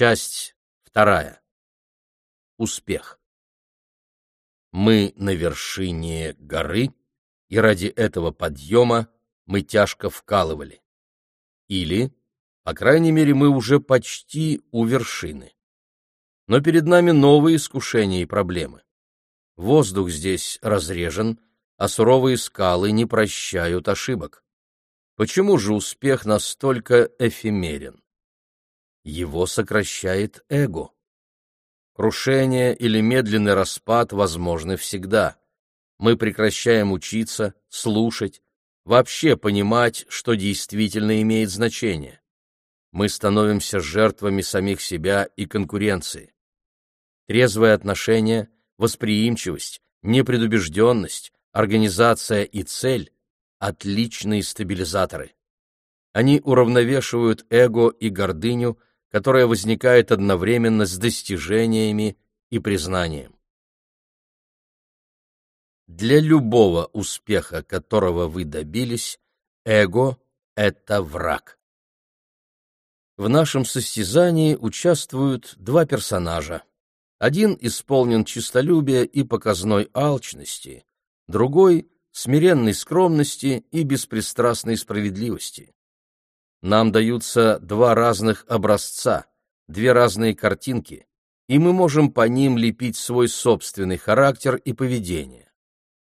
Часть вторая. Успех. Мы на вершине горы, и ради этого подъема мы тяжко вкалывали. Или, по крайней мере, мы уже почти у вершины. Но перед нами новые искушения и проблемы. Воздух здесь разрежен, а суровые скалы не прощают ошибок. Почему же успех настолько эфемерен? Его сокращает эго. Крушение или медленный распад возможны всегда. Мы прекращаем учиться, слушать, вообще понимать, что действительно имеет значение. Мы становимся жертвами самих себя и конкуренции. Трезвое отношение, восприимчивость, непредубежденность, организация и цель — отличные стабилизаторы. Они уравновешивают эго и гордыню, которая возникает одновременно с достижениями и признанием. Для любого успеха, которого вы добились, эго — это враг. В нашем состязании участвуют два персонажа. Один исполнен честолюбия и показной алчности, другой — смиренной скромности и беспристрастной справедливости. Нам даются два разных образца, две разные картинки, и мы можем по ним лепить свой собственный характер и поведение.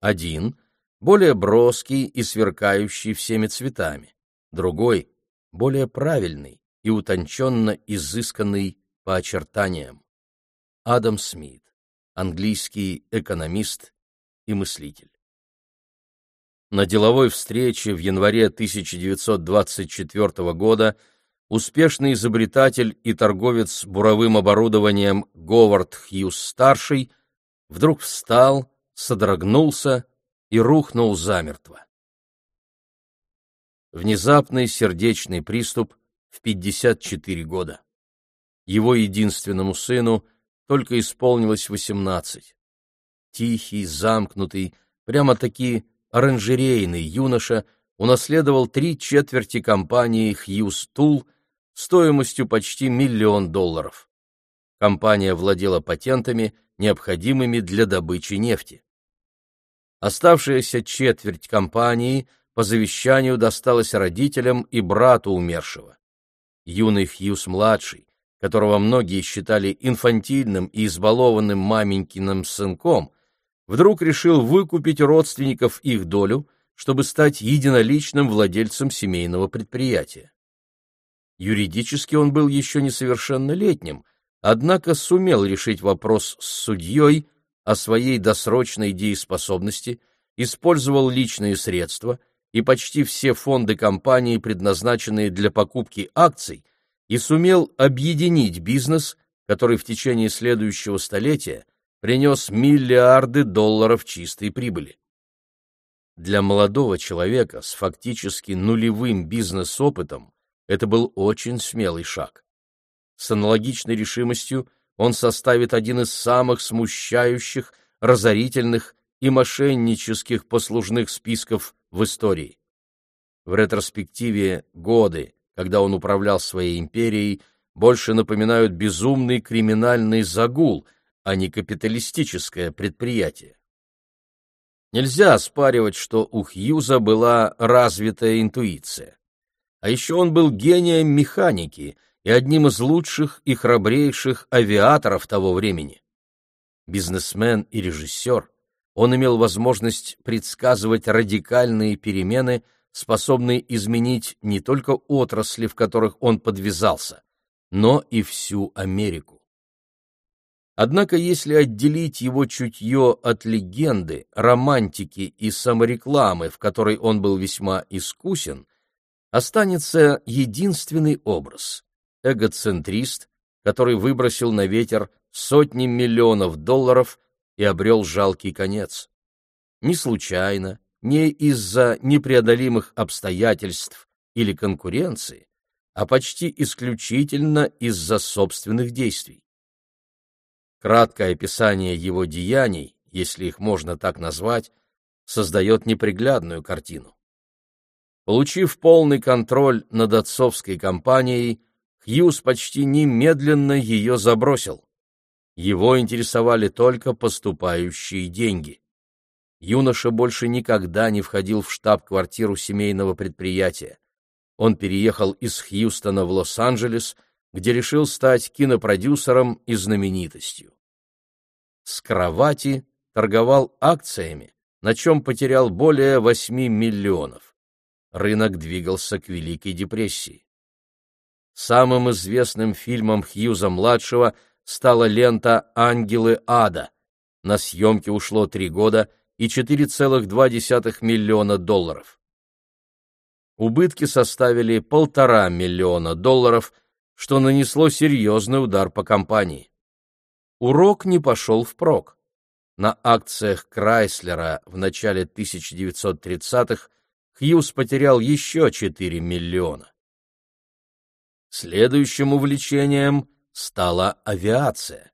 Один — более броский и сверкающий всеми цветами, другой — более правильный и утонченно изысканный по очертаниям. Адам Смит, английский экономист и мыслитель. На деловой встрече в январе 1924 года успешный изобретатель и торговец буровым оборудованием Говард Хьюз-старший вдруг встал, содрогнулся и рухнул замертво. Внезапный сердечный приступ в 54 года. Его единственному сыну только исполнилось 18. Тихий, замкнутый, прямо-таки оранжерейный юноша унаследовал три четверти компании Хьюз Тул стоимостью почти миллион долларов. Компания владела патентами, необходимыми для добычи нефти. Оставшаяся четверть компании по завещанию досталась родителям и брату умершего. Юный Хьюз-младший, которого многие считали инфантильным и избалованным маменькиным сынком, вдруг решил выкупить родственников их долю, чтобы стать единоличным владельцем семейного предприятия. Юридически он был еще несовершеннолетним, однако сумел решить вопрос с судьей о своей досрочной дееспособности, использовал личные средства и почти все фонды компании, предназначенные для покупки акций, и сумел объединить бизнес, который в течение следующего столетия принес миллиарды долларов чистой прибыли. Для молодого человека с фактически нулевым бизнес-опытом это был очень смелый шаг. С аналогичной решимостью он составит один из самых смущающих, разорительных и мошеннических послужных списков в истории. В ретроспективе годы, когда он управлял своей империей, больше напоминают безумный криминальный загул — а не капиталистическое предприятие. Нельзя оспаривать, что у Хьюза была развитая интуиция. А еще он был гением механики и одним из лучших и храбрейших авиаторов того времени. Бизнесмен и режиссер, он имел возможность предсказывать радикальные перемены, способные изменить не только отрасли, в которых он подвязался, но и всю Америку. Однако если отделить его чутье от легенды, романтики и саморекламы, в которой он был весьма искусен, останется единственный образ — эгоцентрист, который выбросил на ветер сотни миллионов долларов и обрел жалкий конец. Не случайно, не из-за непреодолимых обстоятельств или конкуренции, а почти исключительно из-за собственных действий. Краткое описание его деяний, если их можно так назвать, создает неприглядную картину. Получив полный контроль над отцовской компанией, Хьюз почти немедленно ее забросил. Его интересовали только поступающие деньги. Юноша больше никогда не входил в штаб-квартиру семейного предприятия. Он переехал из Хьюстона в Лос-Анджелес, где решил стать кинопродюсером и знаменитостью. С кровати торговал акциями, на чем потерял более 8 миллионов. Рынок двигался к Великой депрессии. Самым известным фильмом Хьюза-младшего стала лента «Ангелы ада». На съемки ушло три года и 4,2 миллиона долларов. Убытки составили полтора миллиона долларов, что нанесло серьезный удар по компании. Урок не пошел впрок. На акциях Крайслера в начале 1930-х Хьюз потерял еще 4 миллиона. Следующим увлечением стала авиация.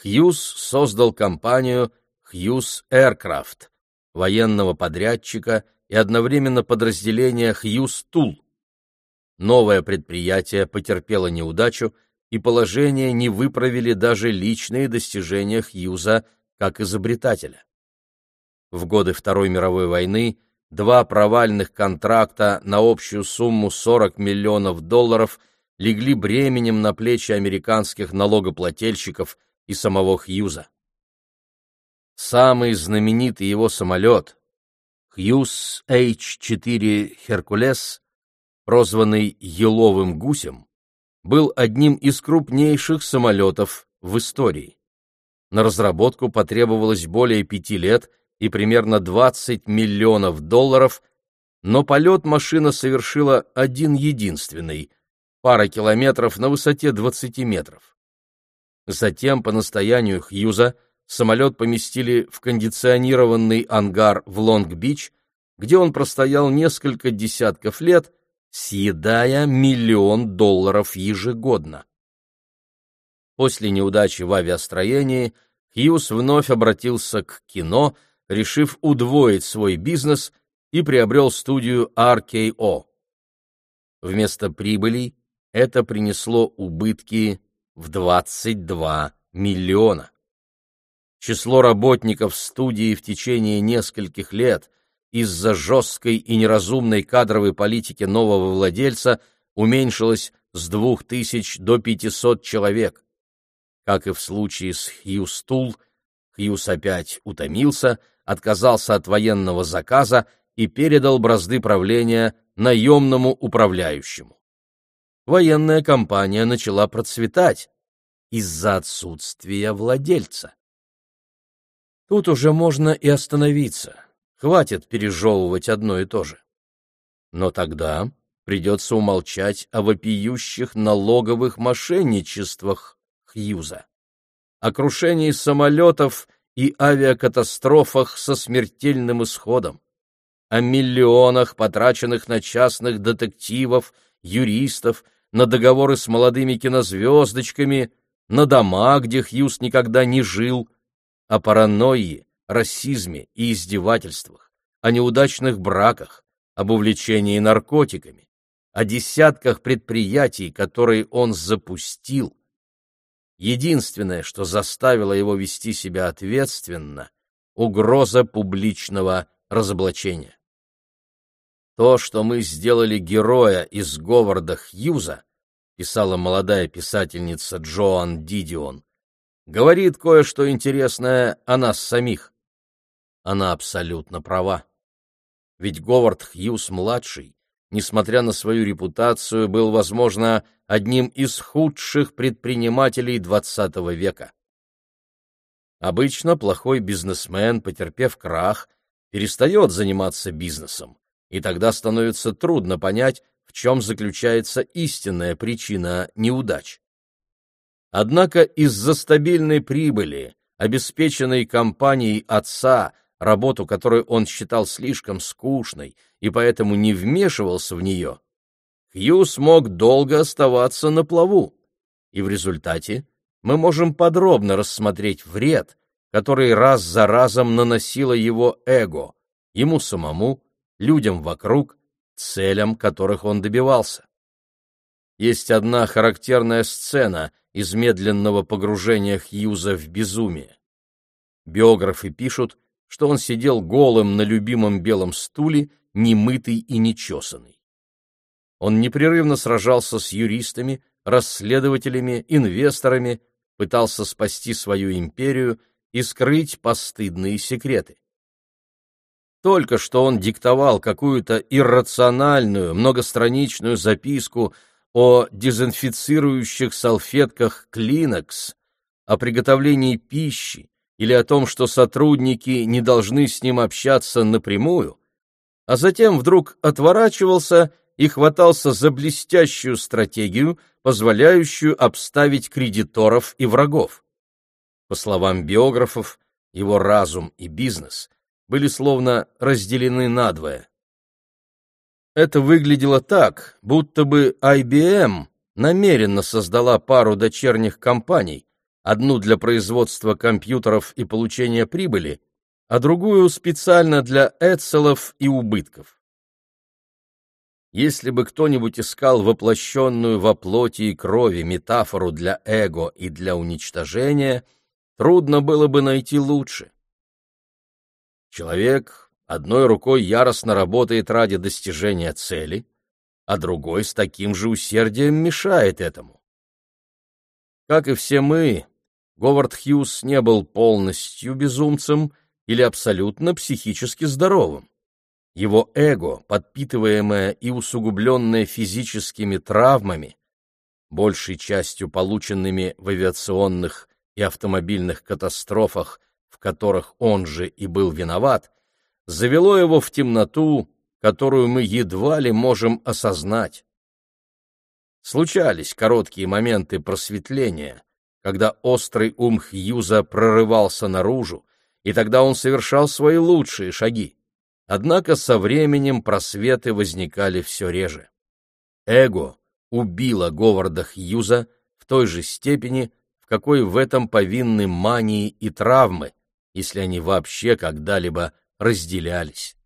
Хьюз создал компанию Хьюз Aircraft, военного подрядчика и одновременно подразделения Хьюз Тул. Новое предприятие потерпело неудачу, и положение не выправили даже личные достижения Хьюза как изобретателя. В годы Второй мировой войны два провальных контракта на общую сумму 40 миллионов долларов легли бременем на плечи американских налогоплательщиков и самого Хьюза. Самый знаменитый его самолет, Хьюз H-4 «Херкулес», прозванный «Еловым гусем», был одним из крупнейших самолетов в истории. На разработку потребовалось более пяти лет и примерно 20 миллионов долларов, но полет машина совершила один единственный — пара километров на высоте 20 метров. Затем, по настоянию Хьюза, самолет поместили в кондиционированный ангар в Лонг-Бич, где он простоял несколько десятков лет, съедая миллион долларов ежегодно. После неудачи в авиастроении Хьюз вновь обратился к кино, решив удвоить свой бизнес и приобрел студию RKO. Вместо прибылей это принесло убытки в 22 миллиона. Число работников студии в течение нескольких лет из-за жесткой и неразумной кадровой политики нового владельца уменьшилось с 2000 до 500 человек. Как и в случае с Хьюз Тул, Хьюз опять утомился, отказался от военного заказа и передал бразды правления наемному управляющему. Военная компания начала процветать из-за отсутствия владельца. Тут уже можно и остановиться. Хватит пережевывать одно и то же. Но тогда придется умолчать о вопиющих налоговых мошенничествах Хьюза, о крушении самолетов и авиакатастрофах со смертельным исходом, о миллионах, потраченных на частных детективов, юристов, на договоры с молодыми кинозвездочками, на дома, где Хьюз никогда не жил, о паранойи, расизме и издевательствах, о неудачных браках, об увлечении наркотиками, о десятках предприятий, которые он запустил. Единственное, что заставило его вести себя ответственно — угроза публичного разоблачения. То, что мы сделали героя из Говарда Хьюза, писала молодая писательница Джоан Дидион, говорит кое-что интересное о нас самих. Она абсолютно права. Ведь Говард Хьюз-младший, несмотря на свою репутацию, был, возможно, одним из худших предпринимателей XX века. Обычно плохой бизнесмен, потерпев крах, перестает заниматься бизнесом, и тогда становится трудно понять, в чем заключается истинная причина неудач. Однако из-за стабильной прибыли, обеспеченной компанией отца, работу, которую он считал слишком скучной и поэтому не вмешивался в нее, Хью смог долго оставаться на плаву, и в результате мы можем подробно рассмотреть вред, который раз за разом наносило его эго, ему самому людям вокруг, целям которых он добивался. есть одна характерная сцена из медленного погружения Хьюза в безумие. Биографы пишут, что он сидел голым на любимом белом стуле, немытый и нечесанный. Он непрерывно сражался с юристами, расследователями, инвесторами, пытался спасти свою империю и скрыть постыдные секреты. Только что он диктовал какую-то иррациональную, многостраничную записку о дезинфицирующих салфетках Клинекс, о приготовлении пищи или о том, что сотрудники не должны с ним общаться напрямую, а затем вдруг отворачивался и хватался за блестящую стратегию, позволяющую обставить кредиторов и врагов. По словам биографов, его разум и бизнес были словно разделены надвое. Это выглядело так, будто бы IBM намеренно создала пару дочерних компаний, одну для производства компьютеров и получения прибыли, а другую специально для эцелов и убытков. Если бы кто-нибудь искал воплощенную во плоти и крови метафору для эго и для уничтожения, трудно было бы найти лучше. Человек одной рукой яростно работает ради достижения цели, а другой с таким же усердием мешает этому. Как и все мы, Говард Хьюз не был полностью безумцем или абсолютно психически здоровым. Его эго, подпитываемое и усугубленное физическими травмами, большей частью полученными в авиационных и автомобильных катастрофах, в которых он же и был виноват, завело его в темноту, которую мы едва ли можем осознать. Случались короткие моменты просветления, когда острый ум Хьюза прорывался наружу, и тогда он совершал свои лучшие шаги. Однако со временем просветы возникали все реже. Эго убило Говарда Хьюза в той же степени, в какой в этом повинны мании и травмы, если они вообще когда-либо разделялись.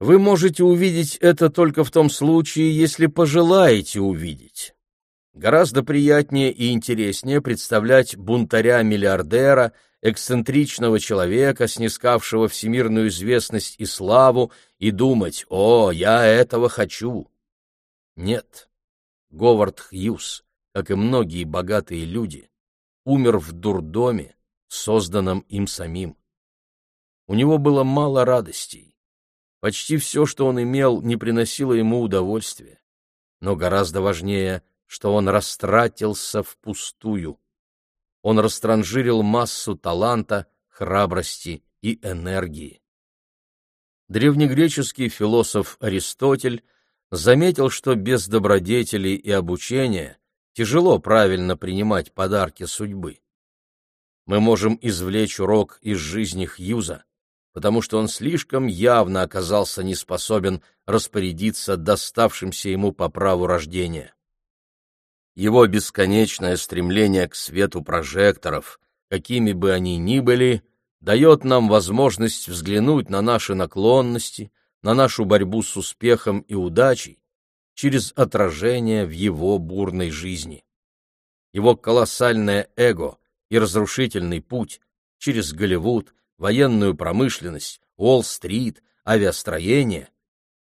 Вы можете увидеть это только в том случае, если пожелаете увидеть. Гораздо приятнее и интереснее представлять бунтаря-миллиардера, эксцентричного человека, снискавшего всемирную известность и славу, и думать «О, я этого хочу!» Нет. Говард Хьюз, как и многие богатые люди, умер в дурдоме, созданном им самим. У него было мало радостей. Почти все, что он имел, не приносило ему удовольствия. Но гораздо важнее — что он растратился впустую. Он растранжирил массу таланта, храбрости и энергии. Древнегреческий философ Аристотель заметил, что без добродетелей и обучения тяжело правильно принимать подарки судьбы. Мы можем извлечь урок из жизни Хьюза, потому что он слишком явно оказался не способен распорядиться доставшимся ему по праву рождения его бесконечное стремление к свету прожекторов, какими бы они ни были, дает нам возможность взглянуть на наши наклонности, на нашу борьбу с успехом и удачей через отражение в его бурной жизни. Его колоссальное эго и разрушительный путь через Голливуд, военную промышленность, Уолл-стрит, авиастроение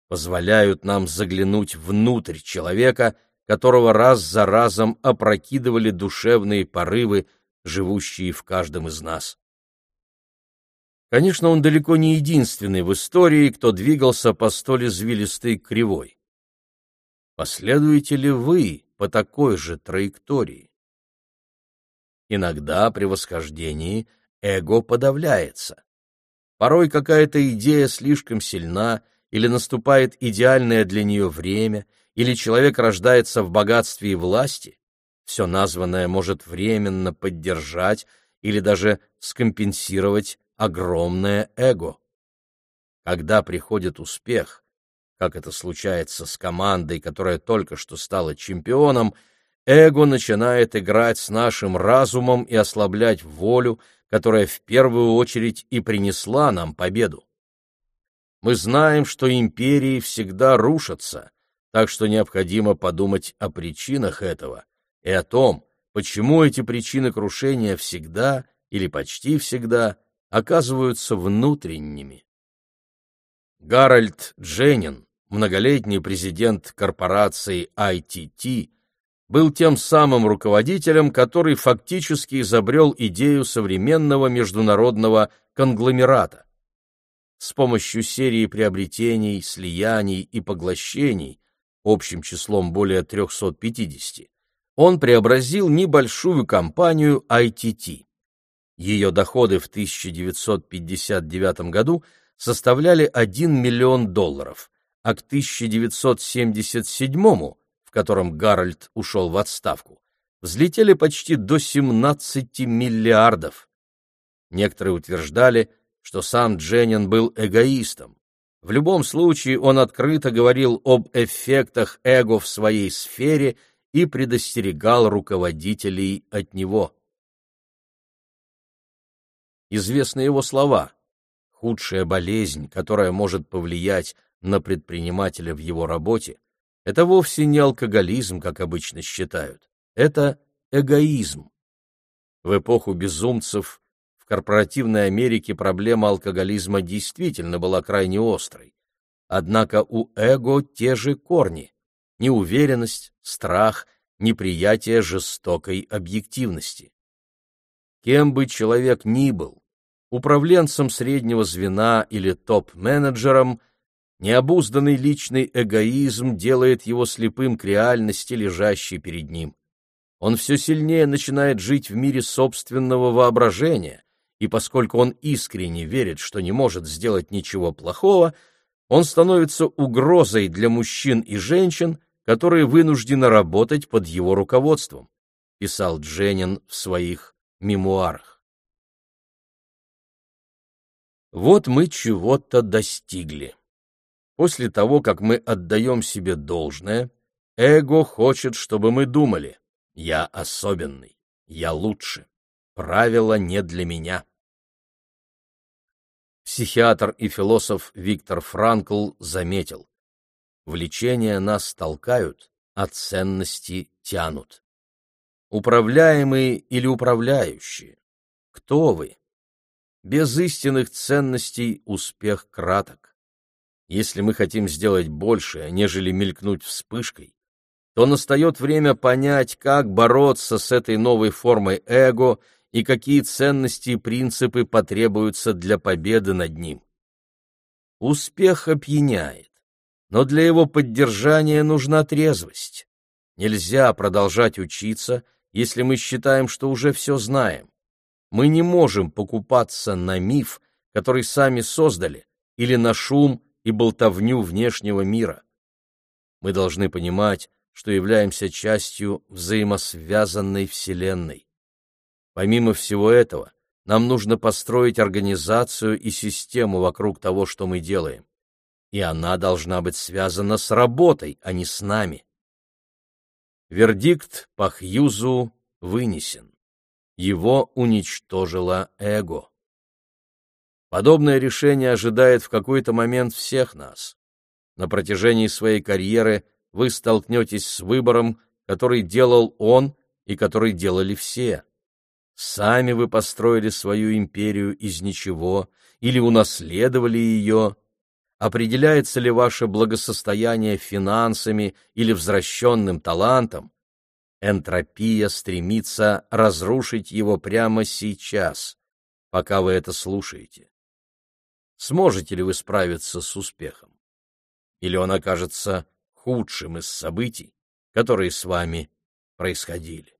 позволяют нам заглянуть внутрь человека – которого раз за разом опрокидывали душевные порывы, живущие в каждом из нас. Конечно, он далеко не единственный в истории, кто двигался по столь извилистой кривой. Последуете ли вы по такой же траектории? Иногда при восхождении эго подавляется. Порой какая-то идея слишком сильна или наступает идеальное для нее время — или человек рождается в богатстве и власти, все названное может временно поддержать или даже скомпенсировать огромное эго. Когда приходит успех, как это случается с командой, которая только что стала чемпионом, эго начинает играть с нашим разумом и ослаблять волю, которая в первую очередь и принесла нам победу. Мы знаем, что империи всегда рушатся, так что необходимо подумать о причинах этого и о том, почему эти причины крушения всегда или почти всегда оказываются внутренними. Гарольд Дженнин, многолетний президент корпорации ITT, был тем самым руководителем, который фактически изобрел идею современного международного конгломерата. С помощью серии приобретений, слияний и поглощений, общим числом более 350, он преобразил небольшую компанию ITT. Ее доходы в 1959 году составляли 1 миллион долларов, а к 1977, в котором Гарольд ушел в отставку, взлетели почти до 17 миллиардов. Некоторые утверждали, что сам Дженнин был эгоистом. В любом случае он открыто говорил об эффектах эго в своей сфере – и предостерегал руководителей от него. Известны его слова «Худшая болезнь, которая может повлиять на предпринимателя в его работе, это вовсе не алкоголизм, как обычно считают, это эгоизм». В эпоху безумцев в корпоративной Америке проблема алкоголизма действительно была крайне острой. Однако у эго те же корни неуверенность, страх, неприятие жестокой объективности. Кем бы человек ни был, управленцем среднего звена или топ-менеджером, необузданный личный эгоизм делает его слепым к реальности, лежащей перед ним. Он все сильнее начинает жить в мире собственного воображения, и поскольку он искренне верит, что не может сделать ничего плохого, он становится угрозой для мужчин и женщин, которые вынуждены работать под его руководством, писал Дженнин в своих мемуарах. Вот мы чего-то достигли. После того, как мы отдаем себе должное, эго хочет, чтобы мы думали «я особенный, я лучше, правило не для меня». Психиатр и философ Виктор Франкл заметил, Влечения нас толкают, а ценности тянут. Управляемые или управляющие? Кто вы? Без истинных ценностей успех краток. Если мы хотим сделать больше, нежели мелькнуть вспышкой, то настает время понять, как бороться с этой новой формой эго и какие ценности и принципы потребуются для победы над ним. Успех опьяняет но для его поддержания нужна трезвость. Нельзя продолжать учиться, если мы считаем, что уже все знаем. Мы не можем покупаться на миф, который сами создали, или на шум и болтовню внешнего мира. Мы должны понимать, что являемся частью взаимосвязанной Вселенной. Помимо всего этого, нам нужно построить организацию и систему вокруг того, что мы делаем и она должна быть связана с работой, а не с нами. Вердикт по Хьюзу вынесен. Его уничтожило эго. Подобное решение ожидает в какой-то момент всех нас. На протяжении своей карьеры вы столкнетесь с выбором, который делал он и который делали все. Сами вы построили свою империю из ничего или унаследовали ее, определяется ли ваше благосостояние финансами или возвращенным талантом, энтропия стремится разрушить его прямо сейчас, пока вы это слушаете. Сможете ли вы справиться с успехом? Или он окажется худшим из событий, которые с вами происходили?